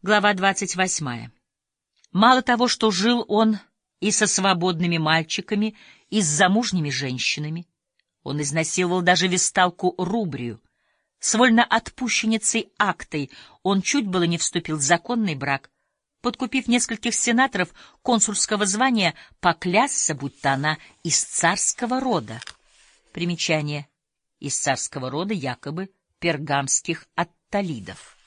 Глава 28. Мало того, что жил он и со свободными мальчиками, и с замужними женщинами, он изнасиловал даже весталку Рубрию. С вольноотпущенницей Актой он чуть было не вступил в законный брак, подкупив нескольких сенаторов консульского звания, поклясться, будто она из царского рода. Примечание. Из царского рода якобы пергамских атталидов.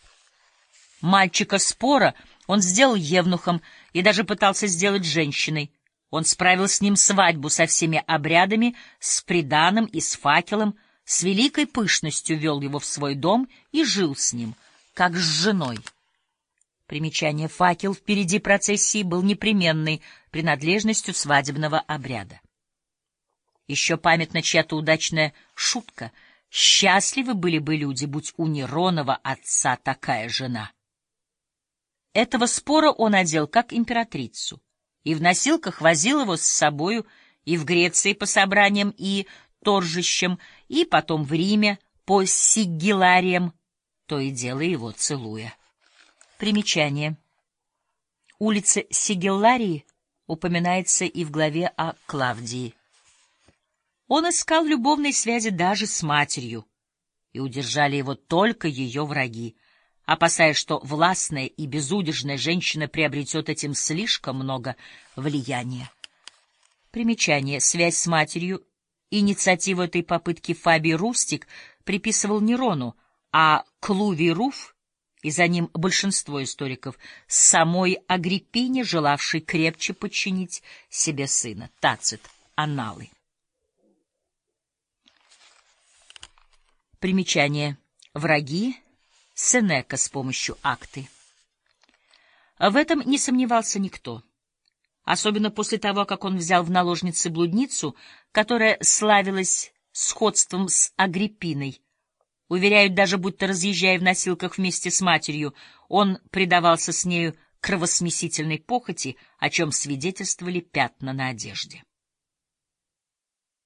Мальчика спора он сделал евнухом и даже пытался сделать женщиной. Он справил с ним свадьбу со всеми обрядами, с приданым и с факелом, с великой пышностью вел его в свой дом и жил с ним, как с женой. Примечание «факел» впереди процессии был непременной принадлежностью свадебного обряда. Еще памятна чья-то удачная шутка. Счастливы были бы люди, будь у Неронова отца такая жена. Этого спора он одел как императрицу, и в носилках возил его с собою и в Греции по собраниям и торжищам, и потом в Риме по сигилариям, то и дело его целуя. Примечание. Улица Сигелларии упоминается и в главе о Клавдии. Он искал любовной связи даже с матерью, и удержали его только ее враги — опасаясь, что властная и безудержная женщина приобретет этим слишком много влияния. Примечание. Связь с матерью. Инициативу этой попытки Фабий Рустик приписывал Нерону, а Клуви Руф, и за ним большинство историков, самой Агриппине, желавшей крепче подчинить себе сына. Тацит. Аналы. Примечание. Враги Сенека с помощью акты. В этом не сомневался никто. Особенно после того, как он взял в наложницы блудницу, которая славилась сходством с Агриппиной. Уверяют даже, будто разъезжая в носилках вместе с матерью, он предавался с нею кровосмесительной похоти, о чем свидетельствовали пятна на одежде.